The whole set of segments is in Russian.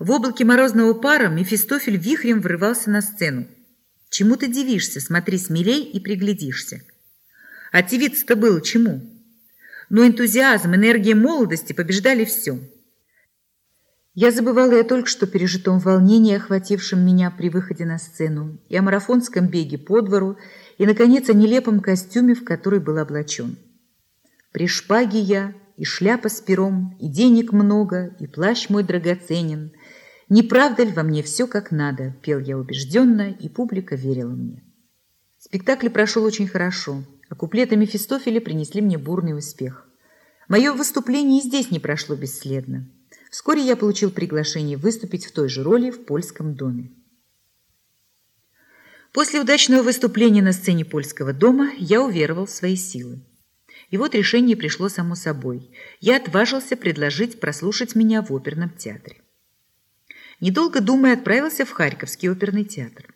В облаке морозного пара Мефистофель вихрем врывался на сцену. Чему ты дивишься? Смотри смелей и приглядишься. А дивиться-то было чему? Но энтузиазм, энергия молодости побеждали все. Я забывала о только что пережитом волнении, охватившем меня при выходе на сцену, и о марафонском беге по двору, и, наконец, о нелепом костюме, в который был облачен. При шпаге я, и шляпа с пером, и денег много, и плащ мой драгоценен. Не правда ли во мне все как надо? Пел я убежденно, и публика верила мне. Спектакль прошел очень хорошо, а куплеты Мефистофеля принесли мне бурный успех. Мое выступление и здесь не прошло бесследно. Вскоре я получил приглашение выступить в той же роли в польском доме. После удачного выступления на сцене польского дома я уверовал в свои силы. И вот решение пришло само собой. Я отважился предложить прослушать меня в оперном театре. Недолго думая, отправился в Харьковский оперный театр.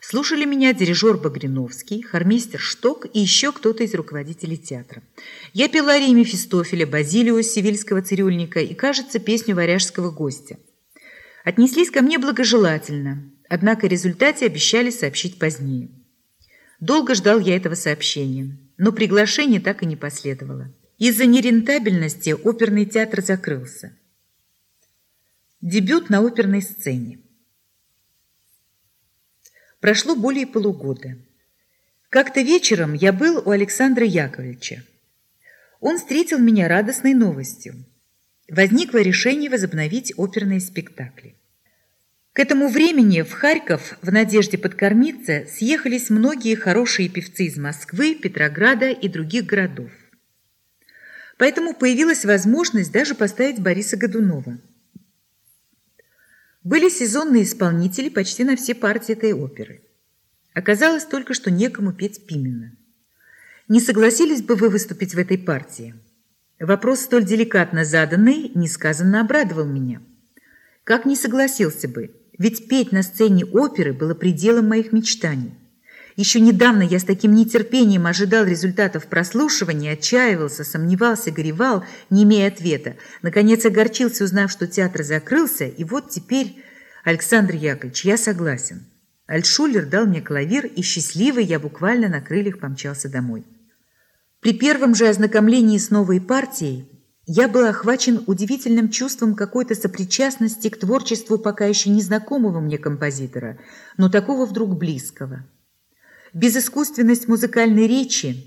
Слушали меня дирижер Багриновский, хормейстер Шток и еще кто-то из руководителей театра. Я пела арии Мефистофеля, Базилио, сивильского цирюльника и, кажется, песню варяжского гостя. Отнеслись ко мне благожелательно, однако результате обещали сообщить позднее. Долго ждал я этого сообщения, но приглашение так и не последовало. Из-за нерентабельности оперный театр закрылся. Дебют на оперной сцене. Прошло более полугода. Как-то вечером я был у Александра Яковлевича. Он встретил меня радостной новостью. Возникло решение возобновить оперные спектакли. К этому времени в Харьков в надежде подкормиться съехались многие хорошие певцы из Москвы, Петрограда и других городов. Поэтому появилась возможность даже поставить Бориса Годунова – были сезонные исполнители почти на все партии этой оперы. Оказалось только, что некому петь Пимена. Не согласились бы вы выступить в этой партии? Вопрос, столь деликатно заданный, несказанно обрадовал меня. Как не согласился бы, ведь петь на сцене оперы было пределом моих мечтаний. Еще недавно я с таким нетерпением ожидал результатов прослушивания, отчаивался, сомневался, горевал, не имея ответа. Наконец огорчился, узнав, что театр закрылся, и вот теперь, Александр Яковлевич, я согласен. Альтшулер дал мне клавир, и счастливый я буквально на крыльях помчался домой. При первом же ознакомлении с новой партией я был охвачен удивительным чувством какой-то сопричастности к творчеству пока еще незнакомого мне композитора, но такого вдруг близкого. Безыскусственность музыкальной речи,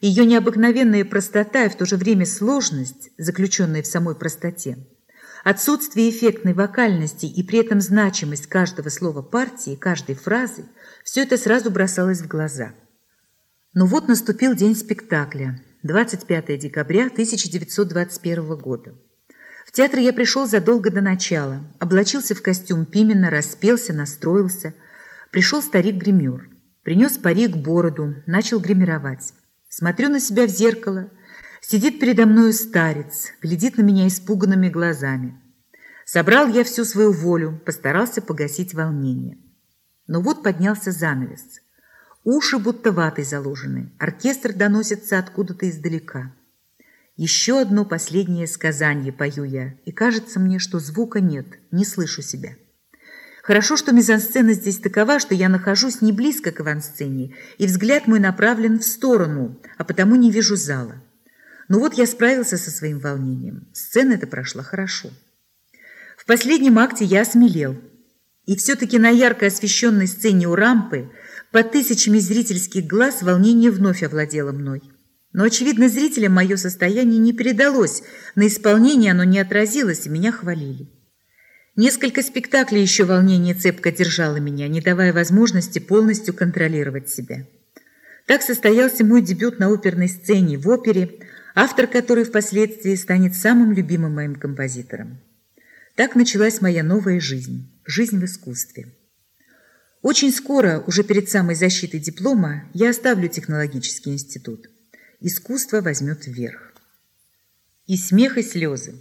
ее необыкновенная простота и в то же время сложность, заключенная в самой простоте, отсутствие эффектной вокальности и при этом значимость каждого слова партии, каждой фразы, все это сразу бросалось в глаза. Но вот наступил день спектакля, 25 декабря 1921 года. В театр я пришел задолго до начала, облачился в костюм Пимена, распелся, настроился. Пришел старик-гример. Принес парик, бороду, начал гримировать. Смотрю на себя в зеркало. Сидит передо мною старец, глядит на меня испуганными глазами. Собрал я всю свою волю, постарался погасить волнение. Но вот поднялся занавес. Уши будто ватой заложены, оркестр доносится откуда-то издалека. Еще одно последнее сказание пою я, и кажется мне, что звука нет, не слышу себя. Хорошо, что мизансцена здесь такова, что я нахожусь не близко к авансцене, и взгляд мой направлен в сторону, а потому не вижу зала. Но вот я справился со своим волнением. Сцена эта прошла хорошо. В последнем акте я осмелел. И все-таки на ярко освещенной сцене у рампы под тысячами зрительских глаз волнение вновь овладело мной. Но, очевидно, зрителям мое состояние не передалось, на исполнение оно не отразилось, и меня хвалили. Несколько спектаклей еще волнение цепко держало меня, не давая возможности полностью контролировать себя. Так состоялся мой дебют на оперной сцене, в опере, автор которой впоследствии станет самым любимым моим композитором. Так началась моя новая жизнь, жизнь в искусстве. Очень скоро, уже перед самой защитой диплома, я оставлю технологический институт. Искусство возьмет вверх. И смех, и слезы.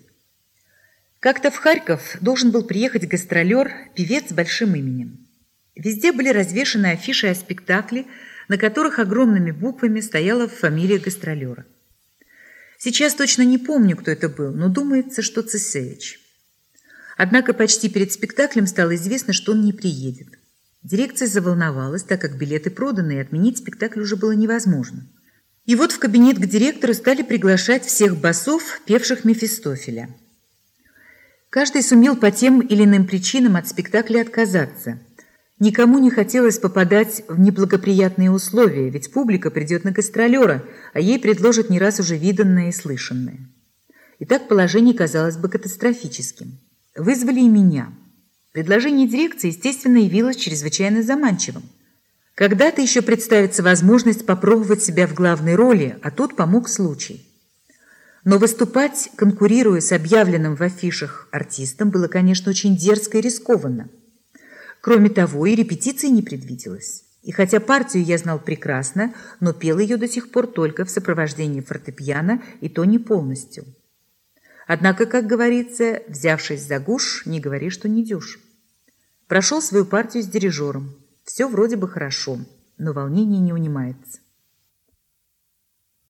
Как-то в Харьков должен был приехать гастролер, певец с большим именем. Везде были развешаны афиши о спектакле, на которых огромными буквами стояла фамилия гастролера. Сейчас точно не помню, кто это был, но думается, что Цесевич. Однако почти перед спектаклем стало известно, что он не приедет. Дирекция заволновалась, так как билеты проданы, и отменить спектакль уже было невозможно. И вот в кабинет к директору стали приглашать всех басов, певших Мефистофеля. Каждый сумел по тем или иным причинам от спектакля отказаться. Никому не хотелось попадать в неблагоприятные условия, ведь публика придет на гастролера, а ей предложат не раз уже виданное и слышанное. И так положение казалось бы катастрофическим. Вызвали и меня. Предложение дирекции, естественно, явилось чрезвычайно заманчивым. Когда-то еще представится возможность попробовать себя в главной роли, а тут помог случай. Но выступать, конкурируя с объявленным в афишах артистом, было, конечно, очень дерзко и рискованно. Кроме того, и репетиции не предвиделось. И хотя партию я знал прекрасно, но пел ее до сих пор только в сопровождении фортепиано, и то не полностью. Однако, как говорится, взявшись за гуш, не говори, что не дюшь. Прошел свою партию с дирижером. Все вроде бы хорошо, но волнение не унимается.